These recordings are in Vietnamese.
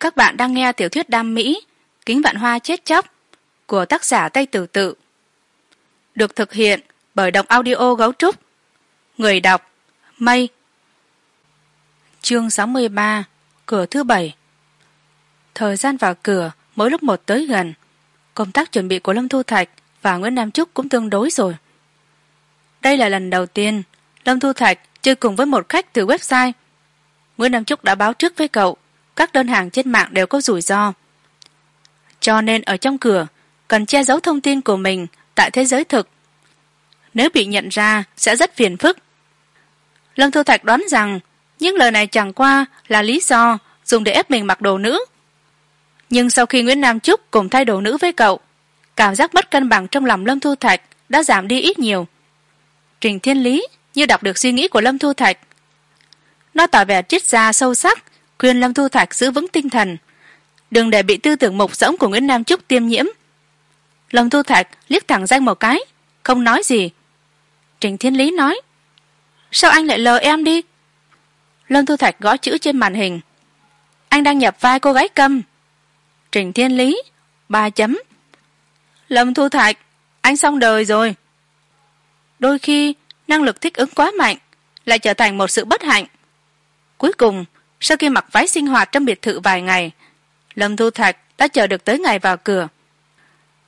các bạn đang nghe tiểu thuyết đam mỹ, kính vạn hoa chết chóc, của tác giả tây tử tự. Được thực hiện bởi đọc audio gấu trúc. Người đọc, mây. Chương sáu mươi ba, cửa thứ bảy. Thời gian vào cửa, mỗi lúc một tới gần. Công tác chuẩn bị của lâm thu thạch và nguyễn nam trúc cũng tương đối rồi. Đây là lần đầu tiên lâm thu thạch chơi cùng với một khách từ website. Nguyễn nam trúc đã báo trước với cậu các đơn hàng trên mạng đều có rủi ro. Cho nên ở trong cửa, cần che giấu thông tin của mình tại thế giới thực. Nếu bị nhận ra, sẽ rất phiền phức. Lâm thu thạch đoán rằng, những lời này chẳng qua là lý do dùng để ép mình mặc đồ nữ. Nhưng sau khi nguyễn nam trúc cùng thay đồ nữ với cậu, cảm giác mất cân bằng trong lòng lâm thu thạch đã giảm đi ít nhiều. Trình thiên lý như đọc được suy nghĩ của lâm thu thạch. Nó tỏ vẻ triết gia sâu sắc khuyên lâm thu thạch giữ vững tinh thần. Đừng để bị tư tưởng mục rỗng của nguyễn nam trúc tiêm nhiễm. Lâm thu thạch liếc thẳng danh một cái, không nói gì. Trình thiên lý nói, sao anh lại lờ em đi? Lâm thu thạch gõ chữ trên màn hình. Anh đang nhập vai cô gái câm. Trình thiên lý, ba chấm. Lâm thu thạch, anh xong đời rồi. Đôi khi, năng lực thích ứng quá mạnh, lại trở thành một sự bất hạnh. Cuối cùng sau khi mặc váy sinh hoạt trong biệt thự vài ngày, lâm thu thạch đã chờ được tới ngày vào cửa.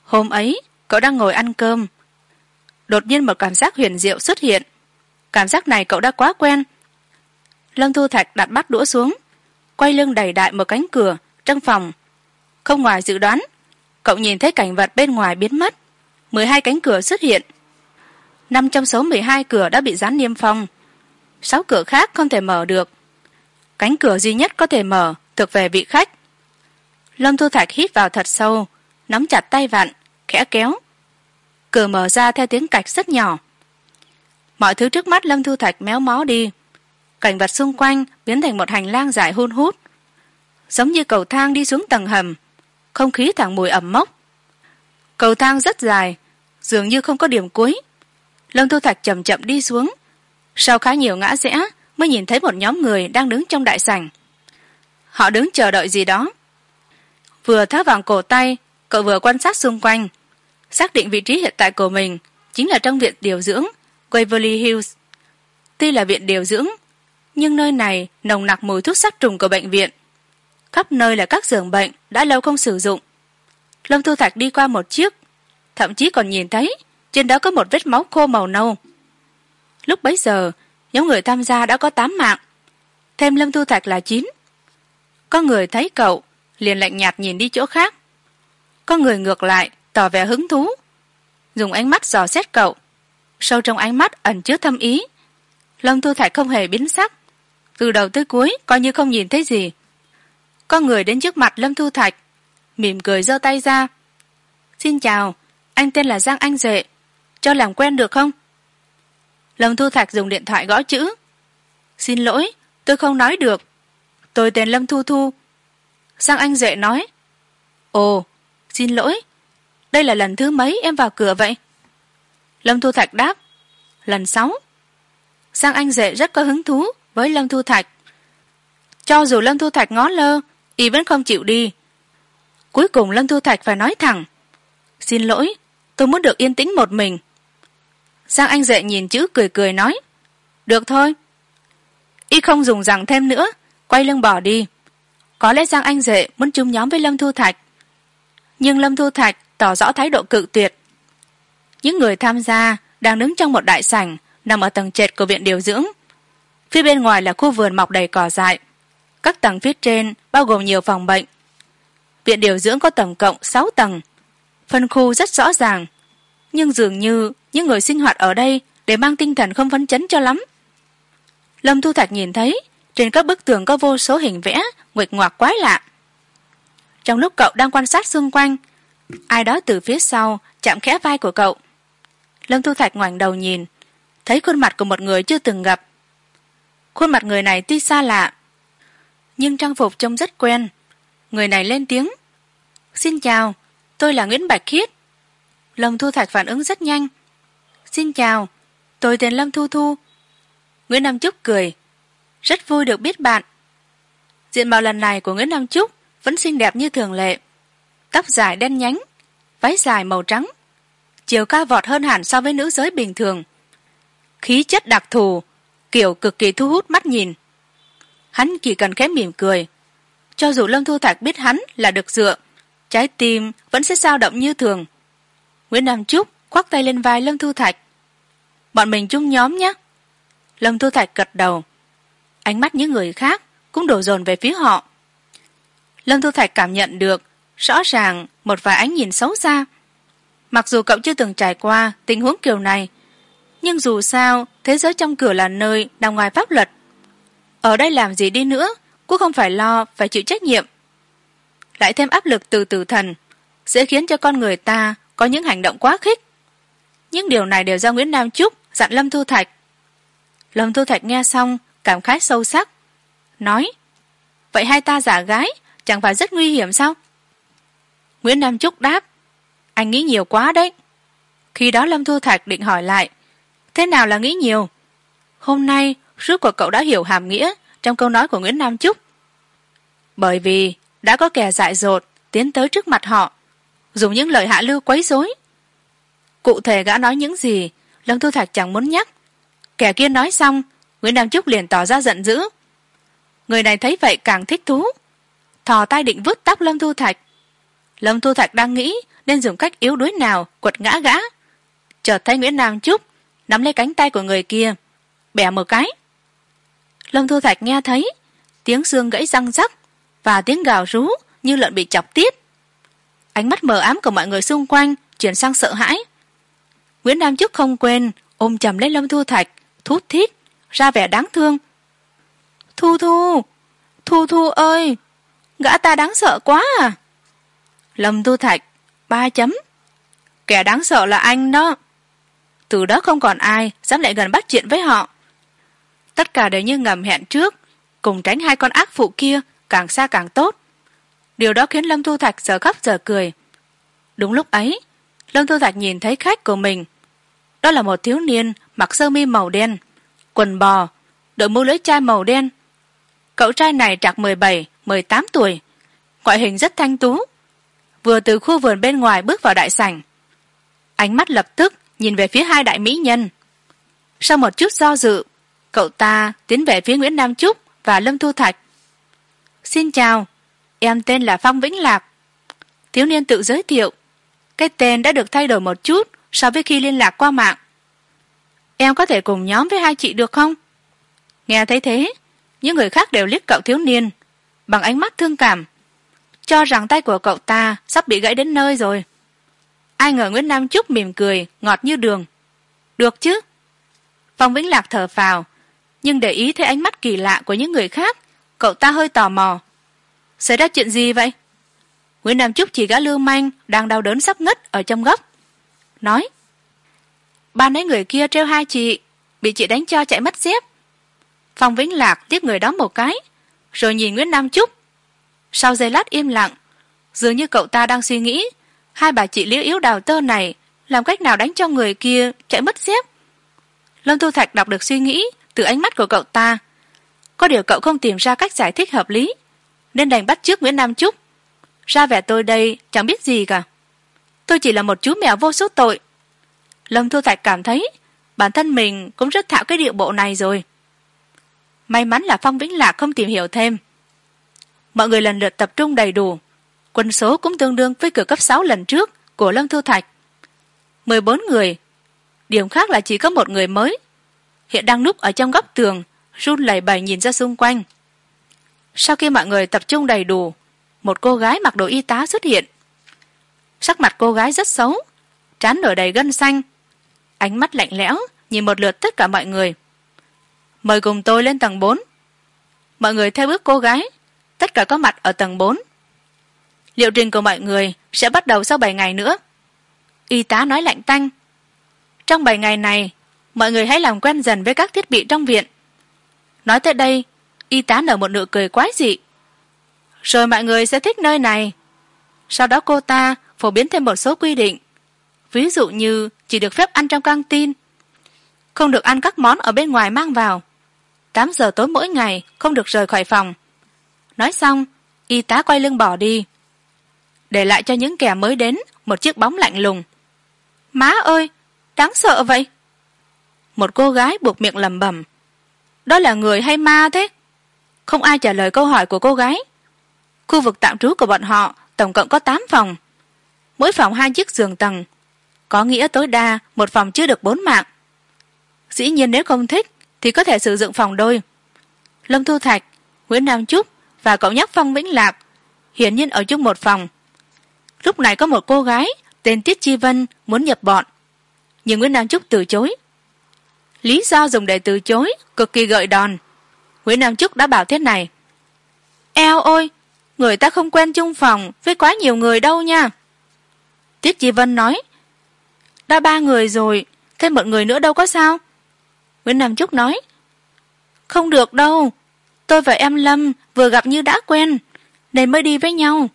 Hôm ấy, cậu đang ngồi ăn cơm. Đột nhiên một cảm giác huyền diệu xuất hiện. Cảm giác này cậu đã quá quen. Lâm thu thạch đặt bát đũa xuống, quay lưng đầy đại một cánh cửa trong phòng. Không ngoài dự đoán, cậu nhìn thấy cảnh vật bên ngoài biến mất. mười hai cánh cửa xuất hiện. năm trong số mười hai cửa đã bị dán niêm phong. Sáu cửa khác không thể mở được cánh cửa duy nhất có thể mở thuộc về vị khách. Lâm thu thạch hít vào thật sâu, nắm chặt tay vặn, khẽ kéo. Cửa mở ra theo tiếng cạch rất nhỏ. Mọi thứ trước mắt lâm thu thạch méo mó đi. Cảnh vật xung quanh biến thành một hành lang dài hun hút. Giống như cầu thang đi xuống tầng hầm, không khí thẳng mùi ẩm mốc. Cầu thang rất dài, dường như không có điểm cuối. Lâm thu thạch chậm chậm đi xuống, sau khá nhiều ngã rẽ mới nhìn thấy một nhóm người đang đứng trong đại sảnh. Họ đứng chờ đợi gì đó. Vừa tháo vàng cổ tay, cậu vừa quan sát xung quanh. Xác định vị trí hiện tại của mình chính là trong viện điều dưỡng, waverly hills. Tuy là viện điều dưỡng, nhưng nơi này nồng nặc mùi thuốc sát trùng của bệnh viện. Khắp nơi là các giường bệnh đã lâu không sử dụng. Lâm thu thạch đi qua một chiếc, thậm chí còn nhìn thấy trên đó có một vết máu khô màu nâu. Lúc bấy giờ nhóm người tham gia đã có tám mạng. Thêm lâm thu thạch là chín. Có người thấy cậu, liền lạnh nhạt nhìn đi chỗ khác. Có người ngược lại, tỏ vẻ hứng thú. Dùng ánh mắt dò xét cậu. Sâu trong ánh mắt ẩn chứa thâm ý. Lâm thu thạch không hề biến sắc. Từ đầu tới cuối, coi như không nhìn thấy gì. Có người đến trước mặt lâm thu thạch, mỉm cười giơ tay ra. Xin chào, anh tên là giang anh dệ cho làm quen được không? Lâm thu thạch dùng điện thoại gõ chữ. Xin lỗi, tôi không nói được. Tôi tên lâm thu thu. Sang anh duệ nói. Ồ, xin lỗi. Đây là lần thứ mấy em vào cửa vậy? Lâm thu thạch đáp. Lần sáu. Sang anh duệ rất có hứng thú với lâm thu thạch. Cho dù lâm thu thạch ngó lơ, y vẫn không chịu đi. Cuối cùng lâm thu thạch phải nói thẳng. Xin lỗi, tôi muốn được yên tĩnh một mình giang anh duệ nhìn chữ cười cười nói, được thôi. Y không dùng rằng thêm nữa, quay lưng bỏ đi. Có lẽ giang anh duệ muốn chung nhóm với lâm thu thạch. Nhưng lâm thu thạch tỏ rõ thái độ cự tuyệt. Những người tham gia đang đứng trong một đại sảnh, nằm ở tầng trệt của viện điều dưỡng. Phía bên ngoài là khu vườn mọc đầy cỏ dại. Các tầng phía trên bao gồm nhiều phòng bệnh. Viện điều dưỡng có tổng cộng sáu tầng. Phân khu rất rõ ràng, nhưng dường như những người sinh hoạt ở đây để mang tinh thần không phấn chấn cho lắm. Lâm thu thạch nhìn thấy, trên các bức tường có vô số hình vẽ, nguệch ngoạc quái lạ. Trong lúc cậu đang quan sát xung quanh, ai đó từ phía sau chạm khẽ vai của cậu. Lâm thu thạch ngoảnh đầu nhìn, thấy khuôn mặt của một người chưa từng gặp. Khuôn mặt người này tuy xa lạ, nhưng trang phục trông rất quen. Người này lên tiếng, xin chào, tôi là nguyễn bạch khiết. Lâm thu thạch phản ứng rất nhanh xin chào, tôi tên lâm thu thu. Nguyễn nam trúc cười. Rất vui được biết bạn. Diện mạo lần này của nguyễn nam trúc vẫn xinh đẹp như thường lệ. Tóc dài đen nhánh, váy dài màu trắng, chiều cao vọt hơn hẳn so với nữ giới bình thường. Khí chất đặc thù, kiểu cực kỳ thu hút mắt nhìn. Hắn chỉ cần khẽ mỉm cười. Cho dù lâm thu thạch biết hắn là được dựa, trái tim vẫn sẽ sao động như thường. Nguyễn nam trúc khoác tay lên vai lâm thu thạch bọn mình chung nhóm nhé. Lâm thu thạch gật đầu. Ánh mắt những người khác cũng đổ dồn về phía họ. Lâm thu thạch cảm nhận được rõ ràng một vài ánh nhìn xấu xa. Mặc dù cậu chưa từng trải qua tình huống kiểu này, nhưng dù sao, thế giới trong cửa là nơi nằm ngoài pháp luật. Ở đây làm gì đi nữa cũng không phải lo phải chịu trách nhiệm. Lại thêm áp lực từ tử thần sẽ khiến cho con người ta có những hành động quá khích. Những điều này đều do nguyễn nam trúc dặn lâm thu thạch. Lâm thu thạch nghe xong, cảm khái sâu sắc. Nói, vậy hai ta giả gái, chẳng phải rất nguy hiểm sao? Nguyễn nam trúc đáp, anh nghĩ nhiều quá đấy. Khi đó lâm thu thạch định hỏi lại, thế nào là nghĩ nhiều? Hôm nay, rước của cậu đã hiểu hàm nghĩa trong câu nói của nguyễn nam trúc. Bởi vì đã có kẻ dại dột tiến tới trước mặt họ, dùng những lời hạ lưu quấy rối. Cụ thể gã nói những gì lâm thu thạch chẳng muốn nhắc. Kẻ kia nói xong, nguyễn nam trúc liền tỏ ra giận dữ. Người này thấy vậy càng thích thú. Thò tay định vứt tóc lâm thu thạch. Lâm thu thạch đang nghĩ nên dùng cách yếu đuối nào quật ngã gã. Chợt thấy nguyễn nam trúc nắm lấy cánh tay của người kia, bẻ một cái. Lâm thu thạch nghe thấy tiếng xương gãy răng rắc và tiếng gào rú như lợn bị chọc tiết. Ánh mắt mờ ám của mọi người xung quanh chuyển sang sợ hãi nguyễn nam Chức không quên, ôm chầm lấy lâm thu thạch, thút thít, ra vẻ đáng thương. Thu thu thu thu ơi, gã ta đáng sợ quá à. Lâm thu thạch, ba chấm. Kẻ đáng sợ là anh đó. Từ đó không còn ai dám lại gần bắt chuyện với họ. Tất cả đều như ngầm hẹn trước, cùng tránh hai con ác phụ kia, càng xa càng tốt. Điều đó khiến lâm thu thạch giờ khóc giờ cười. Đúng lúc ấy, lâm thu thạch nhìn thấy khách của mình đó là một thiếu niên mặc sơ mi màu đen, quần bò, đội mũ lưỡi chai màu đen. Cậu trai này trạc mười bảy, mười tám tuổi, ngoại hình rất thanh tú. Vừa từ khu vườn bên ngoài bước vào đại sảnh, ánh mắt lập tức nhìn về phía hai đại mỹ nhân. Sau một chút do dự, cậu ta tiến về phía nguyễn nam trúc và lâm thu thạch. Xin chào, em tên là phong vĩnh lạc thiếu niên tự giới thiệu, cái tên đã được thay đổi một chút so với khi liên lạc qua mạng. Em có thể cùng nhóm với hai chị được không? Nghe thấy thế, những người khác đều liếc cậu thiếu niên, bằng ánh mắt thương cảm, cho rằng tay của cậu ta sắp bị gãy đến nơi rồi. Ai ngờ nguyễn nam trúc mỉm cười, ngọt như đường. Được chứ? Phong vĩnh lạc thở phào, nhưng để ý thấy ánh mắt kỳ lạ của những người khác, cậu ta hơi tò mò. Xảy ra chuyện gì vậy? Nguyễn nam trúc chỉ gã lưu manh đang đau đớn sắp ngất ở trong góc nói. Ban ấy người kia treo hai chị, bị chị đánh cho chạy mất dép phong vĩnh lạc tiếp người đó một cái, rồi nhìn nguyễn nam trúc sau giây lát im lặng, dường như cậu ta đang suy nghĩ, hai bà chị liễu yếu đào tơ này làm cách nào đánh cho người kia chạy mất dép lâm thu thạch đọc được suy nghĩ từ ánh mắt của cậu ta. Có điều cậu không tìm ra cách giải thích hợp lý, nên đành bắt trước nguyễn nam trúc ra vẻ tôi đây chẳng biết gì cả tôi chỉ là một chú mèo vô số tội. Lâm thu thạch cảm thấy bản thân mình cũng rất thạo cái điệu bộ này rồi. May mắn là phong vĩnh lạc không tìm hiểu thêm. Mọi người lần lượt tập trung đầy đủ. Quân số cũng tương đương với cửa cấp sáu lần trước của lâm thu thạch. Mười bốn người, điểm khác là chỉ có một người mới. Hiện đang núp ở trong góc tường, run lẩy bẩy nhìn ra xung quanh. Sau khi mọi người tập trung đầy đủ, một cô gái mặc đồ y tá xuất hiện sắc mặt cô gái rất xấu. Trán nổi đầy gân xanh. Ánh mắt lạnh lẽo, nhìn một lượt tất cả mọi người. Mời cùng tôi lên tầng bốn. Mọi người theo bước cô gái. Tất cả có mặt ở tầng bốn. Liệu trình của mọi người sẽ bắt đầu sau bảy ngày nữa? Y tá nói lạnh tanh. Trong bảy ngày này, mọi người hãy làm quen dần với các thiết bị trong viện. Nói tới đây, y tá nở một nụ cười quái dị. Rồi mọi người sẽ thích nơi này. Sau đó cô ta phổ biến thêm một số quy định. Ví dụ như, chỉ được phép ăn trong căng tin, không được ăn các món ở bên ngoài mang vào. Tám giờ tối mỗi ngày, không được rời khỏi phòng. Nói xong, y tá quay lưng bỏ đi. Để lại cho những kẻ mới đến một chiếc bóng lạnh lùng. Má ơi, đáng sợ vậy. Một cô gái buộc miệng lẩm bẩm. Đó là người hay ma thế? Không ai trả lời câu hỏi của cô gái. Khu vực tạm trú của bọn họ, tổng cộng có tám phòng mỗi phòng hai chiếc giường tầng. Có nghĩa tối đa một phòng chưa được bốn mạng. Dĩ nhiên nếu không thích, thì có thể sử dụng phòng đôi. Lâm thu thạch, nguyễn nam trúc và cậu nhóc phong vĩnh lạc hiển nhiên ở chung một phòng. Lúc này có một cô gái tên tiết chi vân muốn nhập bọn. Nhưng nguyễn nam trúc từ chối. Lý do dùng để từ chối cực kỳ gợi đòn. Nguyễn nam trúc đã bảo thế này. Eo ôi người ta không quen chung phòng với quá nhiều người đâu nha tiết chi vân nói, đã ba người rồi, thêm một người nữa đâu có sao? Nguyễn nam trúc nói, không được đâu, tôi và em lâm vừa gặp như đã quen, nên mới đi với nhau.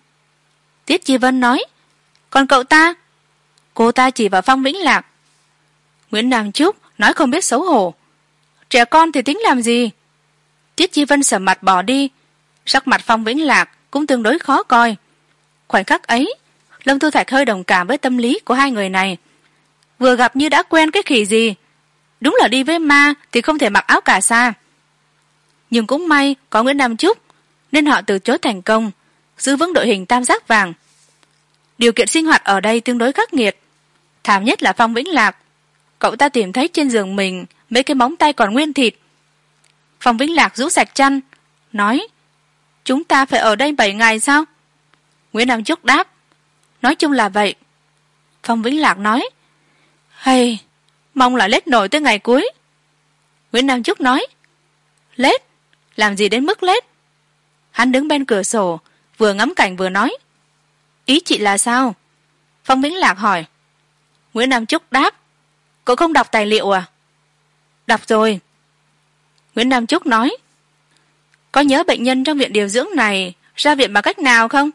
Tiết chi vân nói, còn cậu ta? Cô ta chỉ vào phong vĩnh lạc. Nguyễn nam trúc nói không biết xấu hổ, trẻ con thì tính làm gì? Tiết chi vân sờ mặt bỏ đi, sắc mặt phong vĩnh lạc cũng tương đối khó coi. Khoảnh khắc ấy lâm thu thạch hơi đồng cảm với tâm lý của hai người này. Vừa gặp như đã quen cái khỉ gì? Đúng là đi với ma thì không thể mặc áo cà sa. Nhưng cũng may có nguyễn nam trúc, nên họ từ chối thành công, giữ vững đội hình tam giác vàng. Điều kiện sinh hoạt ở đây tương đối khắc nghiệt. Thảm nhất là phong vĩnh lạc. Cậu ta tìm thấy trên giường mình mấy cái móng tay còn nguyên thịt. Phong vĩnh lạc rũ sạch chăn, nói, chúng ta phải ở đây bảy ngày sao? Nguyễn nam trúc đáp nói chung là vậy. Phong vĩnh lạc nói hay mong là lết nổi tới ngày cuối. Nguyễn nam trúc nói, lết? Làm gì đến mức lết? Hắn đứng bên cửa sổ, vừa ngắm cảnh vừa nói, ý chị là sao? Phong vĩnh lạc hỏi. Nguyễn nam trúc đáp cậu không đọc tài liệu à? Đọc rồi. Nguyễn nam trúc nói, có nhớ bệnh nhân trong viện điều dưỡng này ra viện bằng cách nào không?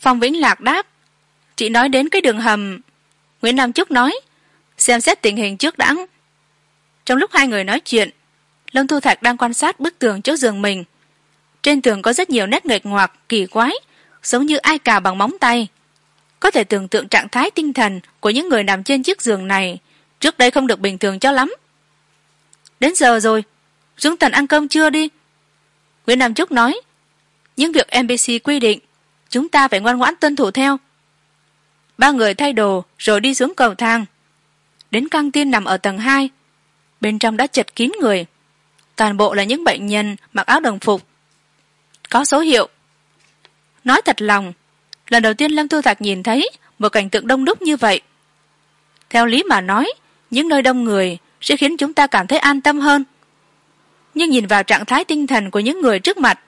Phong vĩnh lạc đáp chị nói đến cái đường hầm. Nguyễn nam trúc nói, xem xét tình hình trước đãng trong lúc hai người nói chuyện, lâm thu thạch đang quan sát bức tường trước giường mình. Trên tường có rất nhiều nét nghệch ngoạc, kỳ quái, giống như ai cào bằng móng tay. Có thể tưởng tượng trạng thái tinh thần của những người nằm trên chiếc giường này, trước đây không được bình thường cho lắm. Đến giờ rồi chúng tần ăn cơm chưa đi. Nguyễn nam trúc nói, những việc mbc quy định, chúng ta phải ngoan ngoãn tuân thủ theo ba người thay đồ, rồi đi xuống cầu thang. Đến căng tin nằm ở tầng hai, bên trong đã chật kín người. Toàn bộ là những bệnh nhân mặc áo đồng phục. Có số hiệu. Nói thật lòng, lần đầu tiên lâm thu thạch nhìn thấy một cảnh tượng đông đúc như vậy. Theo lý mà nói, những nơi đông người sẽ khiến chúng ta cảm thấy an tâm hơn. Nhưng nhìn vào trạng thái tinh thần của những người trước mặt,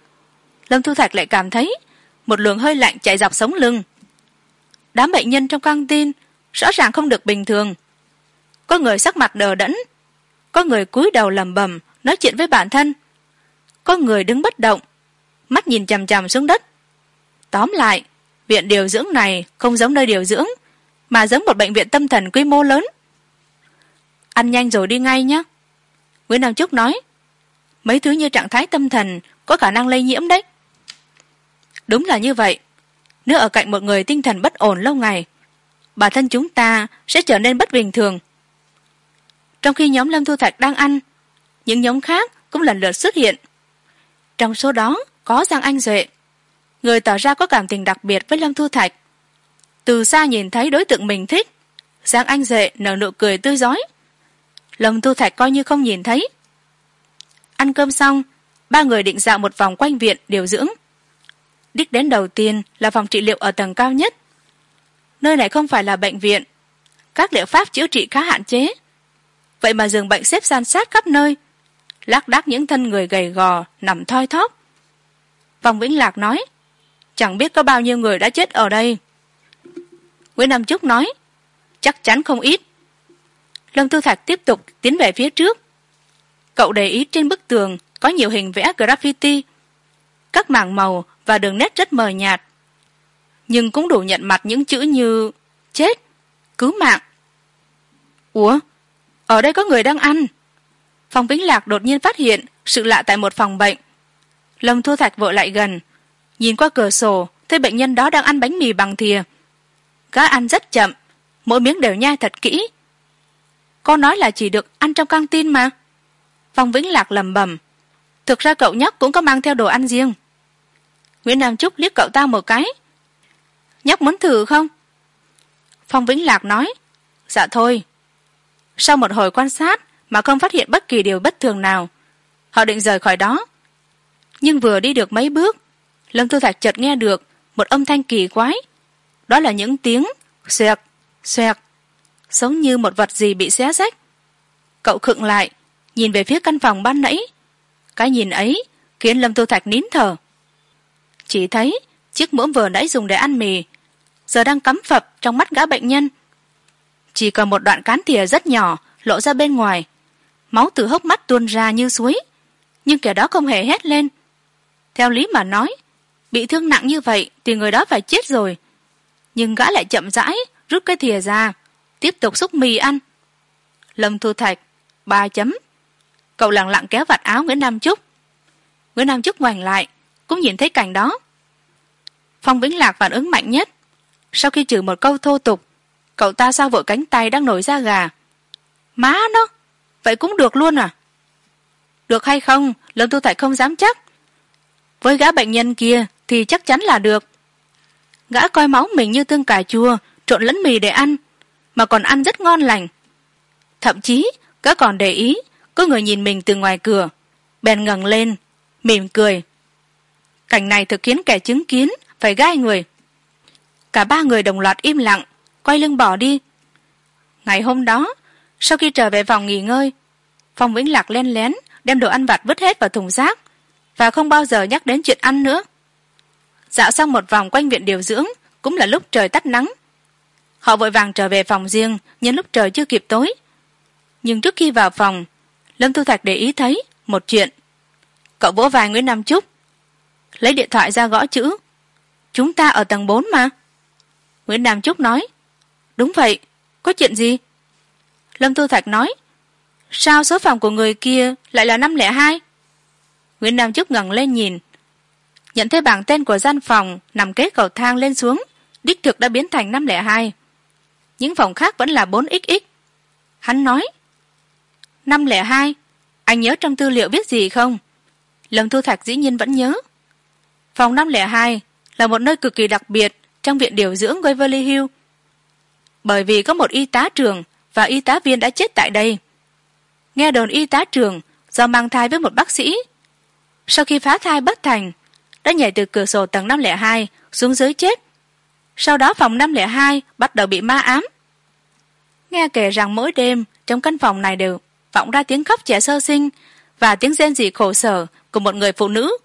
lâm thu thạch lại cảm thấy một luồng hơi lạnh chạy dọc sống lưng đám bệnh nhân trong căng tin rõ ràng không được bình thường. Có người sắc mặt đờ đẫn, có người cúi đầu lầm bầm nói chuyện với bản thân. Có người đứng bất động, mắt nhìn chằm chằm xuống đất. Tóm lại, viện điều dưỡng này không giống nơi điều dưỡng, mà giống một bệnh viện tâm thần quy mô lớn. Ăn nhanh rồi đi ngay nhé. Nguyễn nam trúc nói, mấy thứ như trạng thái tâm thần có khả năng lây nhiễm đấy. Đúng là như vậy nếu ở cạnh một người tinh thần bất ổn lâu ngày, bản thân chúng ta sẽ trở nên bất bình thường. Trong khi nhóm lâm thu thạch đang ăn, những nhóm khác cũng lần lượt xuất hiện. Trong số đó có giang anh duệ, người tỏ ra có cảm tình đặc biệt với lâm thu thạch. Từ xa nhìn thấy đối tượng mình thích, giang anh duệ nở nụ cười tươi rói. Lâm thu thạch coi như không nhìn thấy. Ăn cơm xong, ba người định dạo một vòng quanh viện điều dưỡng đích đến đầu tiên là phòng trị liệu ở tầng cao nhất. Nơi này không phải là bệnh viện. Các liệu pháp chữa trị khá hạn chế. Vậy mà giường bệnh xếp san sát khắp nơi, lác đác những thân người gầy gò, nằm thoi thóp. Vòng vĩnh lạc nói, chẳng biết có bao nhiêu người đã chết ở đây. Nguyễn nam trúc nói, chắc chắn không ít. Lâm Tư thạch tiếp tục tiến về phía trước. Cậu để ý trên bức tường có nhiều hình vẽ graffiti. Các mảng màu và đường nét rất mờ nhạt. Nhưng cũng đủ nhận mặt những chữ như, chết, cứu mạng. Ủa, ở đây có người đang ăn. Phòng vĩnh lạc đột nhiên phát hiện sự lạ tại một phòng bệnh. Lâm thu thạch vội lại gần, nhìn qua cửa sổ, thấy bệnh nhân đó đang ăn bánh mì bằng thìa. Gã ăn rất chậm, mỗi miếng đều nhai thật kỹ. Con nói là chỉ được ăn trong căng tin mà. Phong vĩnh lạc lầm bầm thực ra cậu nhóc cũng có mang theo đồ ăn riêng nguyễn nam trúc liếc cậu ta một cái. Nhóc muốn thử không? Phong vĩnh lạc nói. Dạ thôi. Sau một hồi quan sát mà không phát hiện bất kỳ điều bất thường nào, họ định rời khỏi đó. Nhưng vừa đi được mấy bước, lâm Tư thạch chợt nghe được một âm thanh kỳ quái. Đó là những tiếng xoẹt xoẹt giống như một vật gì bị xé rách. Cậu khựng lại, nhìn về phía căn phòng ban nãy. Cái nhìn ấy khiến lâm Tư thạch nín thở chỉ thấy chiếc muỗng vừa nãy dùng để ăn mì, giờ đang cắm phập trong mắt gã bệnh nhân. Chỉ còn một đoạn cán thìa rất nhỏ lộ ra bên ngoài, máu từ hốc mắt tuôn ra như suối, nhưng kẻ đó không hề hét lên. Theo lý mà nói, bị thương nặng như vậy thì người đó phải chết rồi, nhưng gã lại chậm rãi rút cái thìa ra, tiếp tục xúc mì ăn. Lâm thu thạch, ba chấm. Cậu lặng lặng kéo vạt áo nguyễn nam trúc nguyễn nam trúc ngoảnh lại, cũng nhìn thấy cảnh đó phong vĩnh lạc phản ứng mạnh nhất. Sau khi trừ một câu thô tục, cậu ta sao vội cánh tay đang nổi ra gà. Má nó, vậy cũng được luôn à? Được hay không lâm tu thạch không dám chắc. Với gã bệnh nhân kia thì chắc chắn là được. Gã coi máu mình như tương cà chua, trộn lẫn mì để ăn, mà còn ăn rất ngon lành. Thậm chí, gã còn để ý, có người nhìn mình từ ngoài cửa, bèn ngẩng lên, mỉm cười. Cảnh này thực khiến kẻ chứng kiến phải gai người. Cả ba người đồng loạt im lặng, quay lưng bỏ đi. Ngày hôm đó, sau khi trở về phòng nghỉ ngơi, phong vĩnh lạc len lén đem đồ ăn vặt vứt hết vào thùng rác và không bao giờ nhắc đến chuyện ăn nữa. Dạo xong một vòng quanh viện điều dưỡng, cũng là lúc trời tắt nắng. Họ vội vàng trở về phòng riêng, nhân lúc trời chưa kịp tối. Nhưng trước khi vào phòng, lâm thu thạch để ý thấy một chuyện. Cậu vỗ vai nguyễn nam trúc, lấy điện thoại ra gõ chữ chúng ta ở tầng bốn mà. Nguyễn nam trúc nói, đúng vậy, có chuyện gì? Lâm tu thạch nói, sao số phòng của người kia lại là năm lẻ hai? Nguyễn nam trúc ngẩng lên nhìn, nhận thấy bảng tên của gian phòng nằm kế cầu thang lên xuống, đích thực đã biến thành năm lẻ hai. Những phòng khác vẫn là bốn xx hắn nói, năm lẻ hai, anh nhớ trong tư liệu viết gì không? Lâm thu thạch dĩ nhiên vẫn nhớ, phòng năm lẻ hai là một nơi cực kỳ đặc biệt trong viện điều dưỡng waverly hill. Bởi vì có một y tá trường và y tá viên đã chết tại đây. Nghe đồn y tá trường do mang thai với một bác sĩ. Sau khi phá thai bất thành, đã nhảy từ cửa sổ tầng năm lẻ hai xuống dưới chết. Sau đó phòng năm lẻ hai bắt đầu bị ma ám. Nghe kể rằng mỗi đêm trong căn phòng này đều vọng ra tiếng khóc trẻ sơ sinh và tiếng rên rỉ khổ sở của một người phụ nữ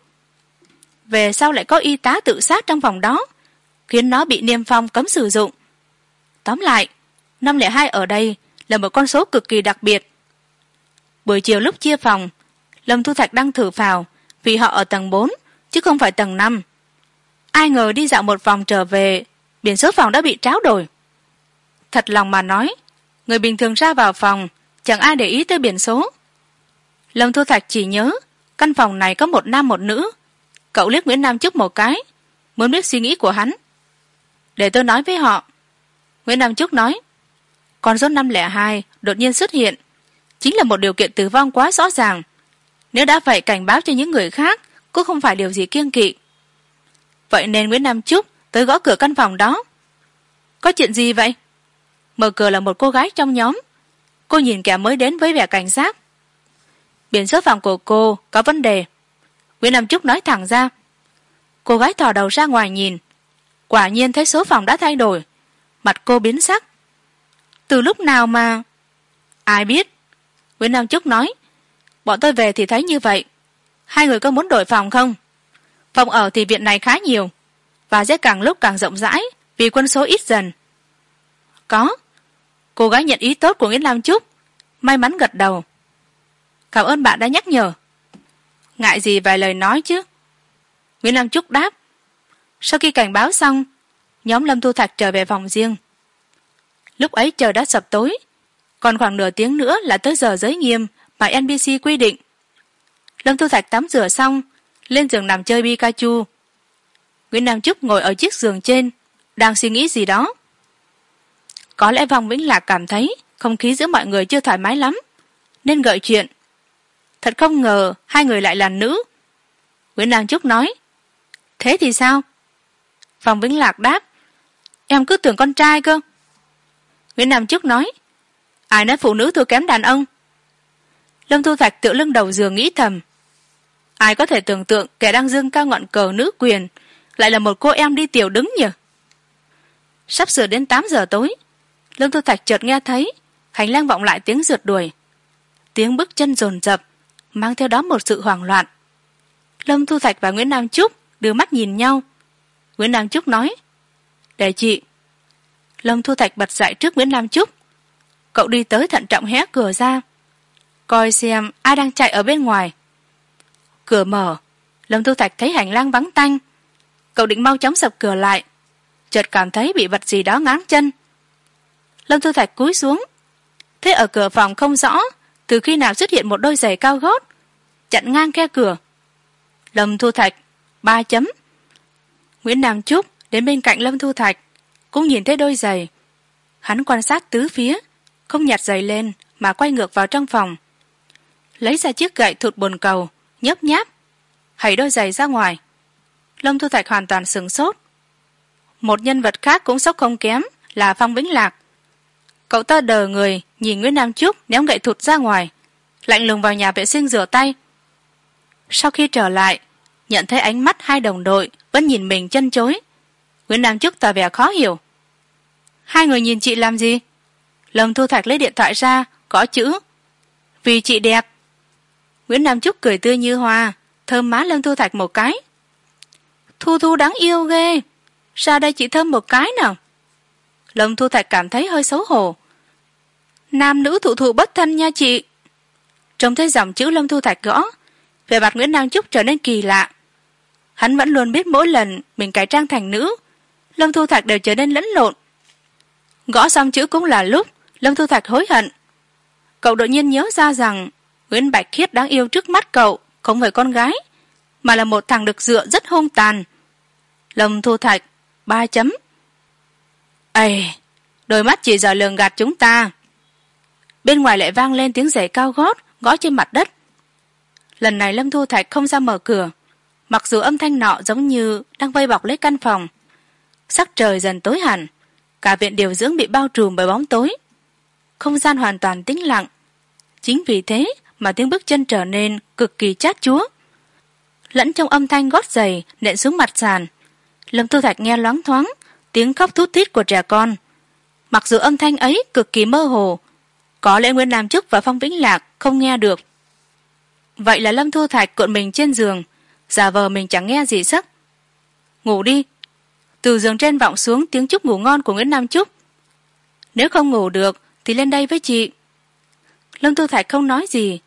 về sau lại có y tá tự sát trong phòng đó, khiến nó bị niêm phong cấm sử dụng. Tóm lại, năm lẻ hai ở đây là một con số cực kỳ đặc biệt. Buổi chiều lúc chia phòng, lâm thu thạch đang thử phào vì họ ở tầng bốn, chứ không phải tầng năm. Ai ngờ đi dạo một vòng trở về, biển số phòng đã bị tráo đổi. Thật lòng mà nói, người bình thường ra vào phòng, chẳng ai để ý tới biển số. Lâm thu thạch chỉ nhớ, căn phòng này có một nam một nữ cậu liếc nguyễn nam trúc một cái, muốn biết suy nghĩ của hắn. Để tôi nói với họ. Nguyễn nam trúc nói, con số năm lẻ hai đột nhiên xuất hiện, chính là một điều kiện tử vong quá rõ ràng. Nếu đã vậy cảnh báo cho những người khác cũng không phải điều gì kiêng kỵ. Vậy nên nguyễn nam trúc tới gõ cửa căn phòng đó. Có chuyện gì vậy? Mở cửa là một cô gái trong nhóm. Cô nhìn kẻ mới đến với vẻ cảnh giác. Biển số phòng của cô có vấn đề nguyễn nam trúc nói thẳng ra. Cô gái thò đầu ra ngoài nhìn. Quả nhiên thấy số phòng đã thay đổi. Mặt cô biến sắc. Từ lúc nào mà? Ai biết? Nguyễn nam trúc nói. Bọn tôi về thì thấy như vậy. Hai người có muốn đổi phòng không? Phòng ở thì viện này khá nhiều. Và sẽ càng lúc càng rộng rãi, vì quân số ít dần. Có. Cô gái nhận ý tốt của nguyễn lam trúc may mắn gật đầu. Cảm ơn bạn đã nhắc nhở ngại gì vài lời nói chứ? Nguyễn lam trúc đáp. Sau khi cảnh báo xong, nhóm lâm thu thạch trở về phòng riêng. Lúc ấy trời đã sập tối, còn khoảng nửa tiếng nữa là tới giờ giới nghiêm mà nbc quy định. Lâm thu thạch tắm rửa xong, lên giường nằm chơi pikachu. Nguyễn nam trúc ngồi ở chiếc giường trên, đang suy nghĩ gì đó. Có lẽ vòng vĩnh lạc cảm thấy không khí giữa mọi người chưa thoải mái lắm, nên gợi chuyện thật không ngờ hai người lại là nữ. Nguyễn nam trúc nói, thế thì sao? Phòng vĩnh lạc đáp, em cứ tưởng con trai cơ. Nguyễn nam trúc nói, ai nói phụ nữ thua kém đàn ông? Lâm thu thạch tựa lưng đầu giường nghĩ thầm, ai có thể tưởng tượng kẻ đang dương cao ngọn cờ nữ quyền lại là một cô em đi tiểu đứng nhỉ? Sắp sửa đến tám giờ tối, lâm thu thạch chợt nghe thấy hành lang vọng lại tiếng rượt đuổi, tiếng bước chân rồn rập mang theo đó một sự hoảng loạn. Lâm thu thạch và nguyễn nam trúc đưa mắt nhìn nhau. Nguyễn nam trúc nói, để chị. Lâm thu thạch bật dậy trước nguyễn nam trúc. Cậu đi tới thận trọng hé cửa ra, coi xem ai đang chạy ở bên ngoài. Cửa mở, lâm thu thạch thấy hành lang vắng tanh. Cậu định mau chóng sập cửa lại, chợt cảm thấy bị vật gì đó ngáng chân. Lâm thu thạch cúi xuống. Thế ở cửa phòng không rõ, từ khi nào xuất hiện một đôi giày cao gót chặn ngang khe cửa. Lâm thu thạch, ba chấm. Nguyễn nam trúc đến bên cạnh lâm thu thạch, cũng nhìn thấy đôi giày. Hắn quan sát tứ phía, không nhặt giày lên mà quay ngược vào trong phòng. Lấy ra chiếc gậy thụt bồn cầu, nhấp nháp hãy đôi giày ra ngoài. Lâm thu thạch hoàn toàn sửng sốt. Một nhân vật khác cũng sốc không kém là phong vĩnh lạc. Cậu ta đờ người, nhìn nguyễn nam trúc ném gậy thụt ra ngoài, lạnh lùng vào nhà vệ sinh rửa tay sau khi trở lại, nhận thấy ánh mắt hai đồng đội vẫn nhìn mình chân chối. Nguyễn nam trúc tỏ vẻ khó hiểu. Hai người nhìn chị làm gì? Lâm thu thạch lấy điện thoại ra có chữ. Vì chị đẹp. Nguyễn nam trúc cười tươi như hoa, thơm má lâm thu thạch một cái. Thu thu đáng yêu ghê. Ra đây chị thơm một cái nào? Lâm thu thạch cảm thấy hơi xấu hổ. Nam nữ thụ thụ bất thân nha chị. Trông thấy dòng chữ lâm thu thạch gõ về mặt nguyễn nam trúc trở nên kỳ lạ. Hắn vẫn luôn biết mỗi lần mình cải trang thành nữ, lâm thu thạch đều trở nên lẫn lộn. Gõ xong chữ cũng là lúc lâm thu thạch hối hận. Cậu đột nhiên nhớ ra rằng nguyễn bạch khiết đáng yêu trước mắt cậu không phải con gái, mà là một thằng được dựa rất hung tàn. Lâm thu thạch ba chấm. Ầy đôi mắt chỉ giờ lường gạt chúng ta. Bên ngoài lại vang lên tiếng giày cao gót gõ trên mặt đất lần này lâm thu thạch không ra mở cửa. Mặc dù âm thanh nọ giống như đang vây bọc lấy căn phòng, sắc trời dần tối hẳn, cả viện điều dưỡng bị bao trùm bởi bóng tối. Không gian hoàn toàn tĩnh lặng. Chính vì thế mà tiếng bước chân trở nên cực kỳ chát chúa. Lẫn trong âm thanh gót giày nện xuống mặt sàn, lâm thu thạch nghe loáng thoáng tiếng khóc thút thít của trẻ con. Mặc dù âm thanh ấy cực kỳ mơ hồ, có lẽ nguyễn nam trúc và phong vĩnh lạc không nghe được vậy là lâm thu thạch cuộn mình trên giường. Giả vờ mình chẳng nghe gì sắc. Ngủ đi. Từ giường trên vọng xuống tiếng chúc ngủ ngon của nguyễn nam trúc. Nếu không ngủ được, thì lên đây với chị. Lâm thu thạch không nói gì.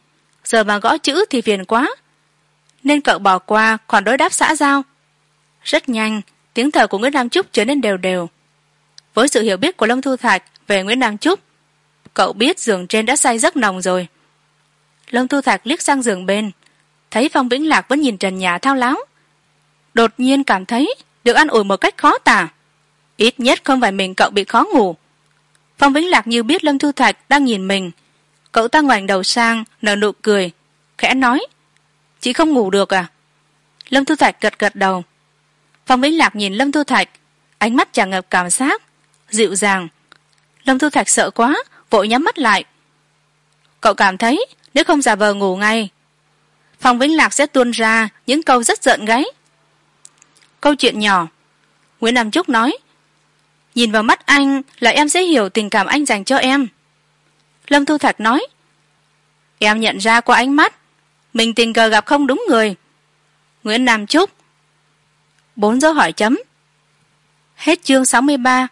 Giờ mà gõ chữ thì phiền quá. Nên cậu bỏ qua khoản đối đáp xã giao. Rất nhanh, tiếng thở của nguyễn nam trúc trở nên đều đều. Với sự hiểu biết của lâm thu thạch về nguyễn nam trúc, cậu biết giường trên đã say giấc nồng rồi lâm thu thạch liếc sang giường bên. Thấy phong vĩnh lạc vẫn nhìn trần nhà thao láo. Đột nhiên cảm thấy được ăn ủi một cách khó tả. Ít nhất không phải mình cậu bị khó ngủ. Phong vĩnh lạc như biết lâm thu thạch đang nhìn mình. Cậu ta ngoảnh đầu sang, nở nụ cười, khẽ nói, chị không ngủ được à? Lâm thu thạch gật gật đầu. Phong vĩnh lạc nhìn lâm thu thạch, ánh mắt tràn ngập cảm giác, dịu dàng. Lâm thu thạch sợ quá, vội nhắm mắt lại. Cậu cảm thấy nếu không giả vờ ngủ ngay, phong vĩnh lạc sẽ tuôn ra những câu rất giận gáy. Câu chuyện nhỏ, nguyễn nam trúc nói, nhìn vào mắt anh là em sẽ hiểu tình cảm anh dành cho em. Lâm thu thạch nói, em nhận ra qua ánh mắt, mình tình cờ gặp không đúng người. Nguyễn nam trúc, bốn dấu hỏi chấm. Hết chương sáu mươi ba.